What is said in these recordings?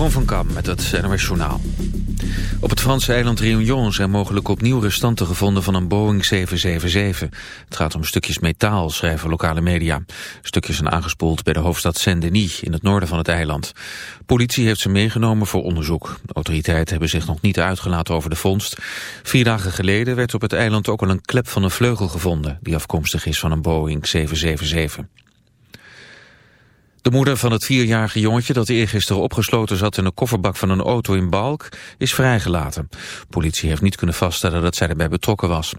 Jeroen van Kam met het NOS Journaal. Op het Franse eiland Réunion zijn mogelijk opnieuw restanten gevonden van een Boeing 777. Het gaat om stukjes metaal, schrijven lokale media. Stukjes zijn aangespoeld bij de hoofdstad Saint-Denis in het noorden van het eiland. Politie heeft ze meegenomen voor onderzoek. De autoriteiten hebben zich nog niet uitgelaten over de vondst. Vier dagen geleden werd op het eiland ook al een klep van een vleugel gevonden... die afkomstig is van een Boeing 777. De moeder van het vierjarige jongetje dat eergisteren opgesloten zat in de kofferbak van een auto in Balk is vrijgelaten. Politie heeft niet kunnen vaststellen dat zij erbij betrokken was.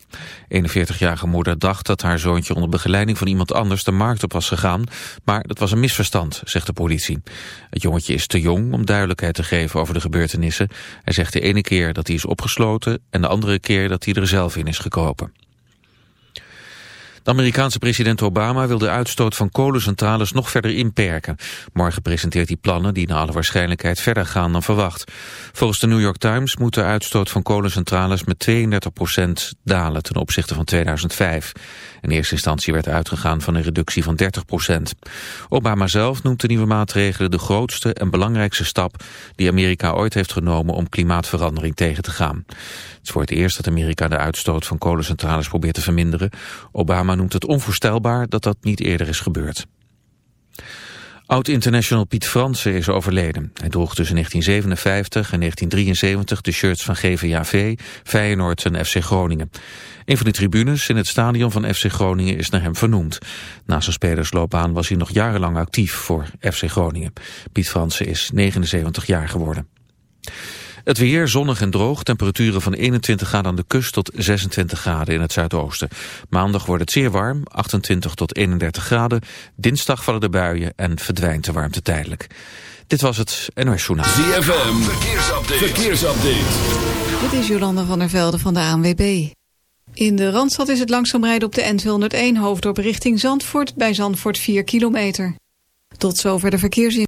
41-jarige moeder dacht dat haar zoontje onder begeleiding van iemand anders de markt op was gegaan, maar dat was een misverstand, zegt de politie. Het jongetje is te jong om duidelijkheid te geven over de gebeurtenissen. Hij zegt de ene keer dat hij is opgesloten en de andere keer dat hij er zelf in is gekropen. De Amerikaanse president Obama wil de uitstoot van kolencentrales nog verder inperken. Morgen presenteert hij plannen die naar alle waarschijnlijkheid verder gaan dan verwacht. Volgens de New York Times moet de uitstoot van kolencentrales met 32% dalen ten opzichte van 2005. In eerste instantie werd uitgegaan van een reductie van 30% Obama zelf noemt de nieuwe maatregelen de grootste en belangrijkste stap die Amerika ooit heeft genomen om klimaatverandering tegen te gaan. Het is voor het eerst dat Amerika de uitstoot van kolencentrales probeert te verminderen. Obama noemt het onvoorstelbaar dat dat niet eerder is gebeurd. Oud-international Piet Fransen is overleden. Hij droeg tussen 1957 en 1973 de shirts van GVAV, Feyenoord en FC Groningen. Een van de tribunes in het stadion van FC Groningen is naar hem vernoemd. Na zijn spelersloopbaan was hij nog jarenlang actief voor FC Groningen. Piet Fransen is 79 jaar geworden. Het weer zonnig en droog, temperaturen van 21 graden aan de kust tot 26 graden in het zuidoosten. Maandag wordt het zeer warm, 28 tot 31 graden. Dinsdag vallen de buien en verdwijnt de warmte tijdelijk. Dit was het NOS Journaal. ZFM, verkeersupdate. verkeersupdate. Dit is Jolanda van der Velde van de ANWB. In de Randstad is het langzaam rijden op de N201 hoofddorp richting Zandvoort... bij Zandvoort 4 kilometer. Tot zover de verkeersin.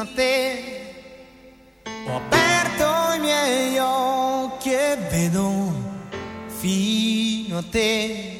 A te. Ho aperto i miei occhi e vedo fino a te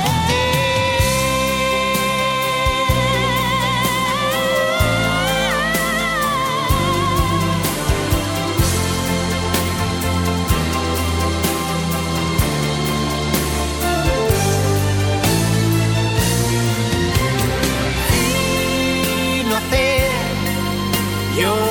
You're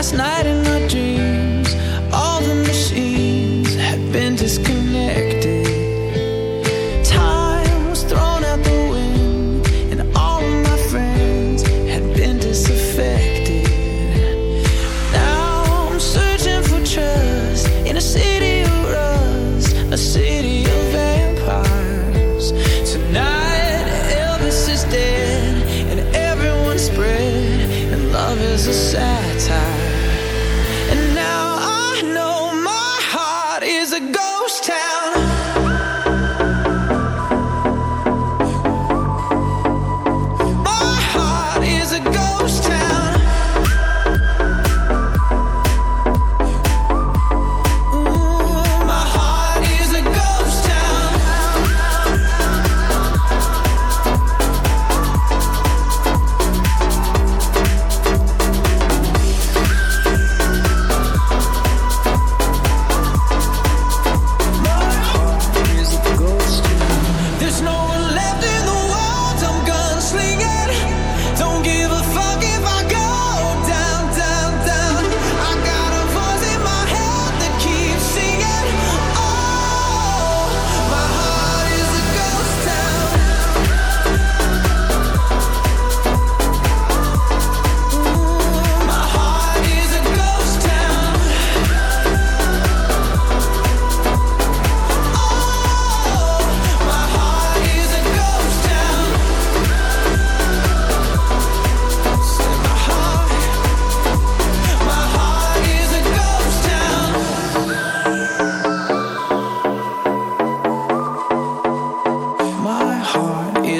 Last night in my dreams, all the machines had been disconnected.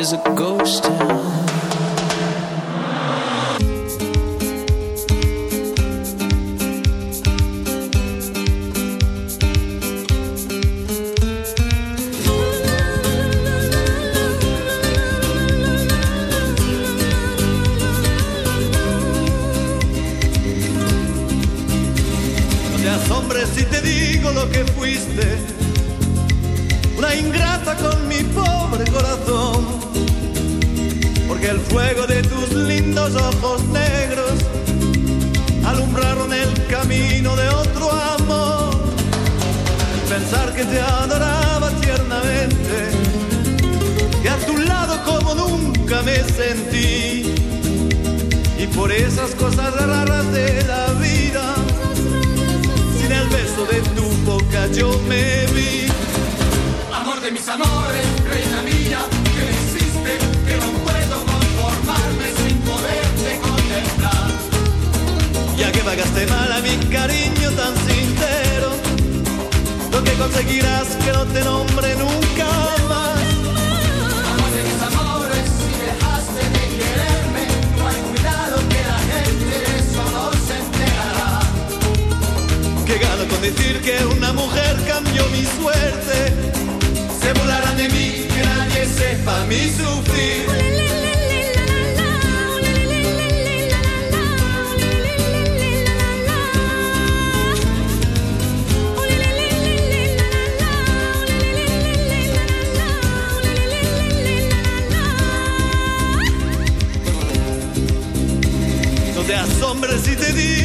Is a ghost town.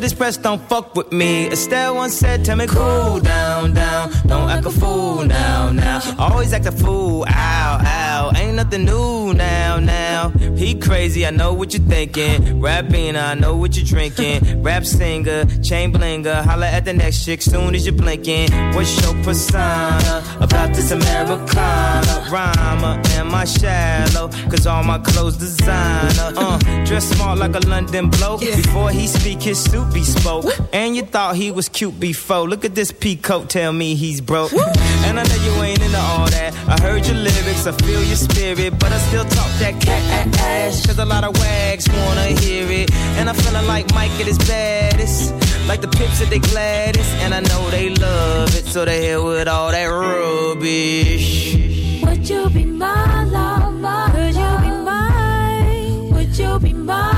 this press don't fuck with me. Estelle once said, Tell me cool down, down. Don't act a fool now, now. Always act a fool, ow, ow. Ain't nothing new now, now. He crazy, I know what you're thinking. Rapping, I know what you're drinking. Rap singer, chain blinger. Holla at the next chick soon as you're blinking. What's your persona about this Americana? Rhymer, am I shallow? Cause all my clothes designer. Uh, dress smart like a London bloke. Before he speak, his suit be spoke. And you thought he was cute before. Look at this peacoat, tell me he's broke. And I know you ain't into all that. I heard your lyrics, I feel your spirit. But I still talk that cat ass. Cause a lot of wags wanna hear it. And I'm feeling like Mike at his baddest. Like the pips at they Gladys. And I know they love it. So they hell with all that rubbish. Would you be my lover? Could you be mine? Would you be my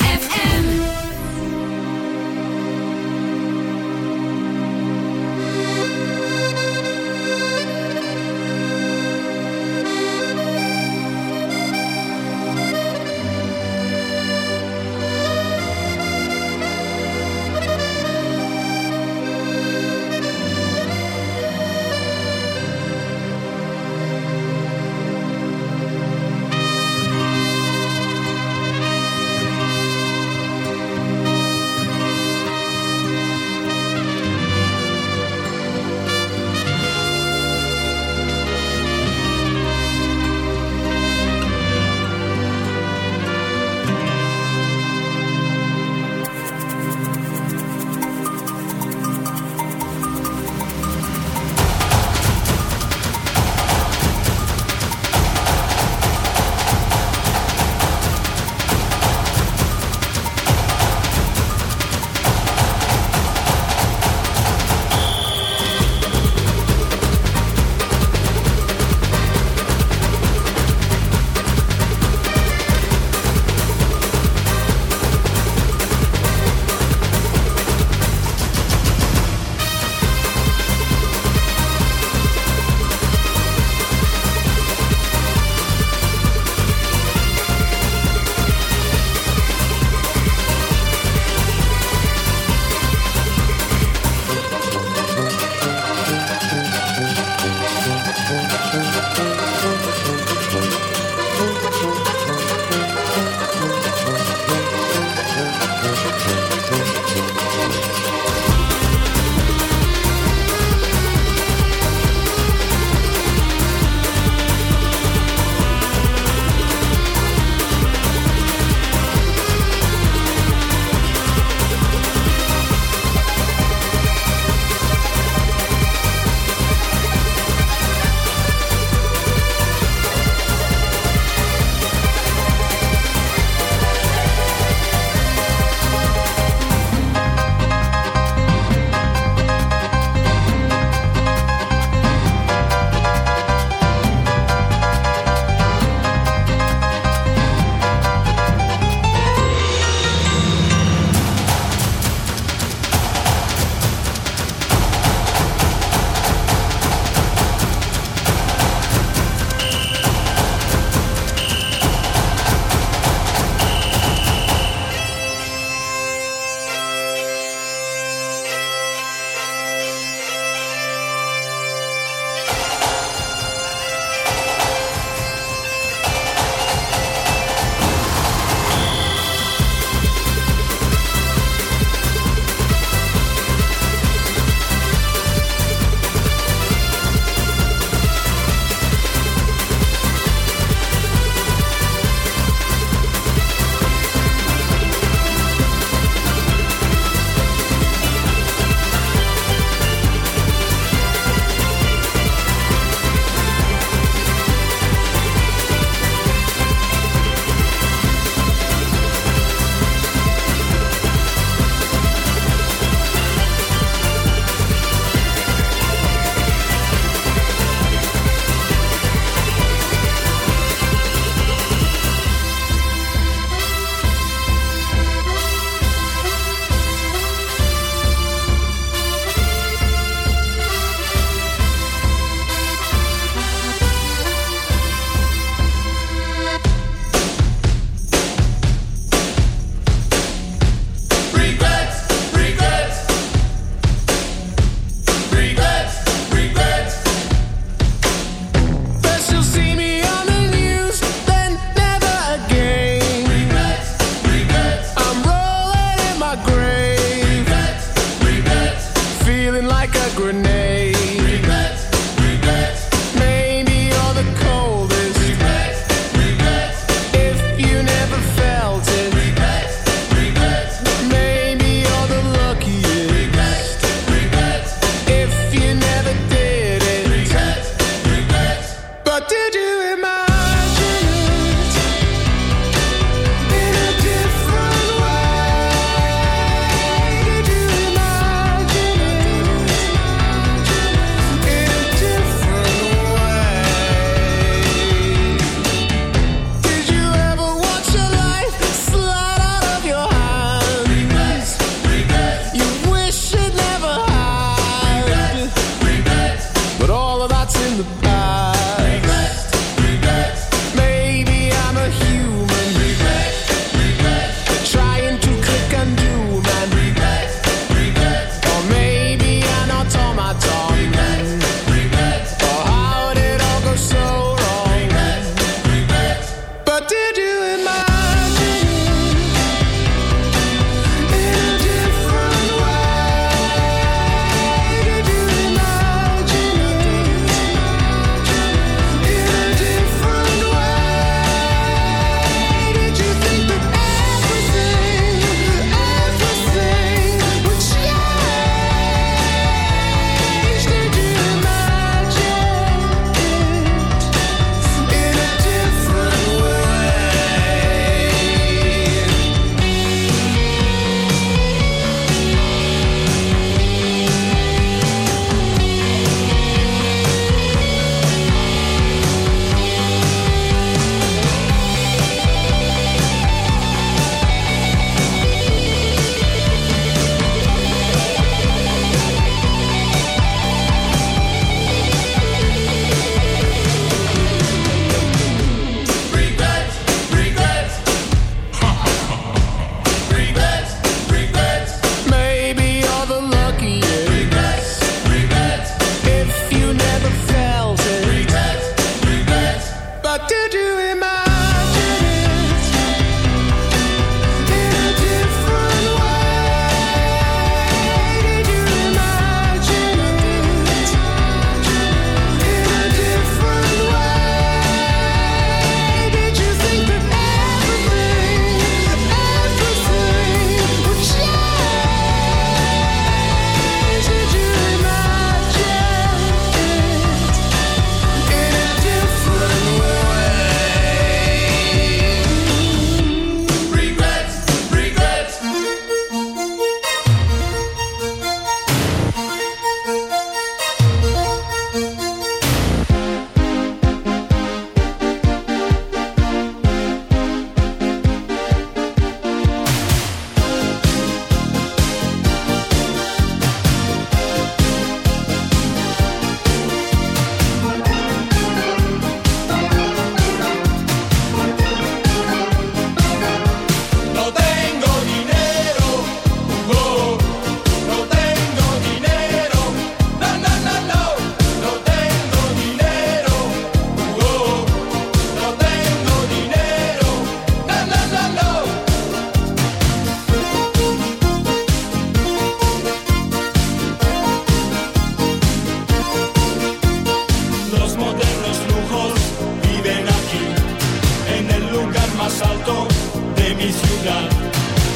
asalto de mi ciudad.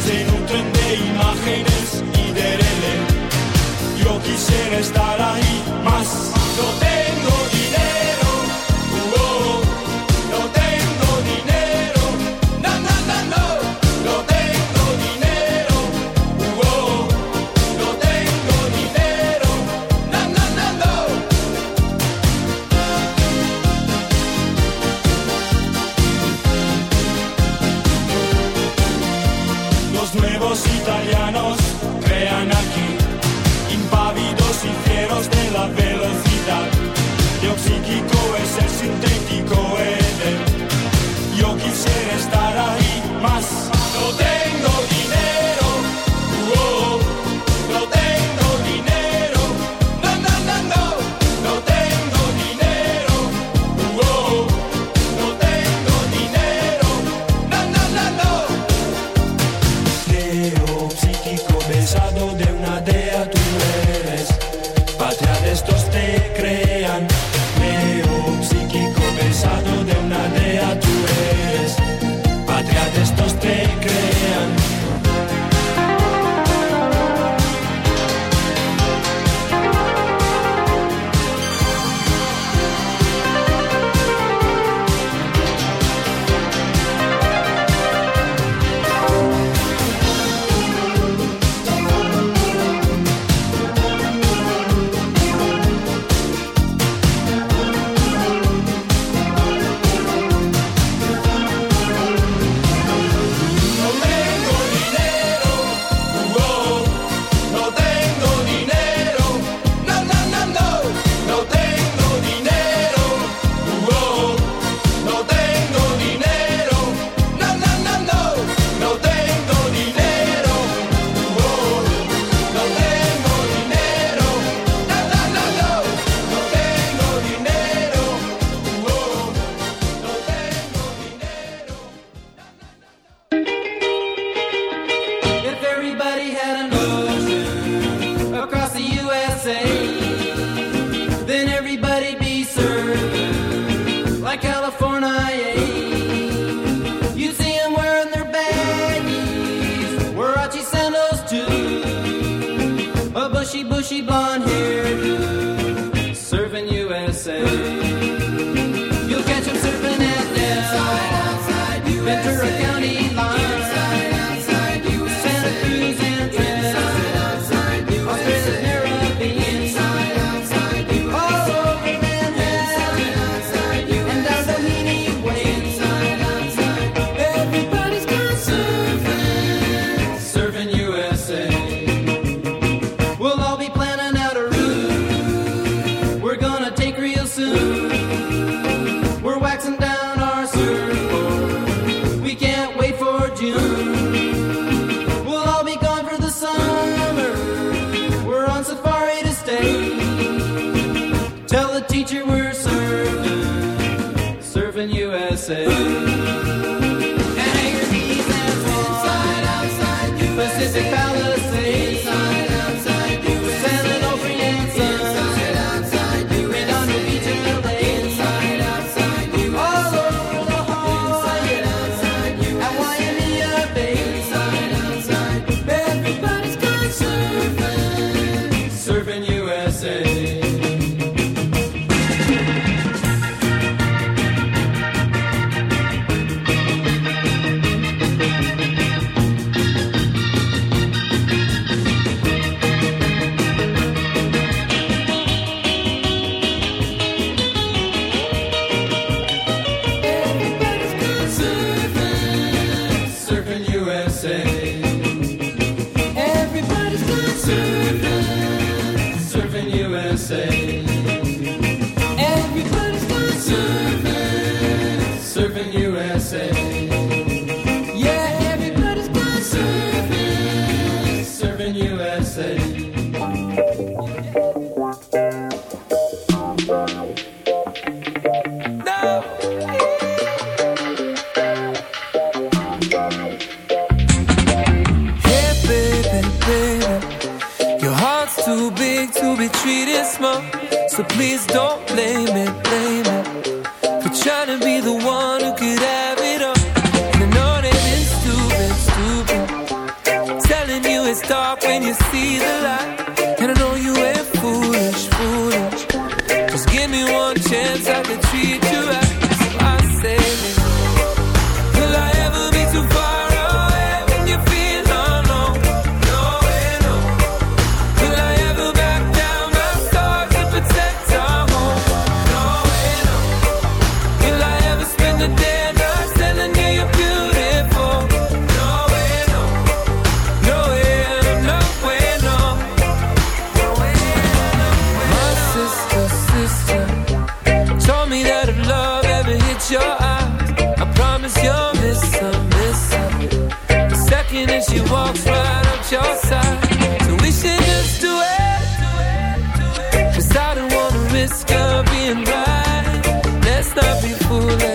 Se nutren de imágenes y de rele. Yo quisiera estar ahí más being. Let's not be foolish.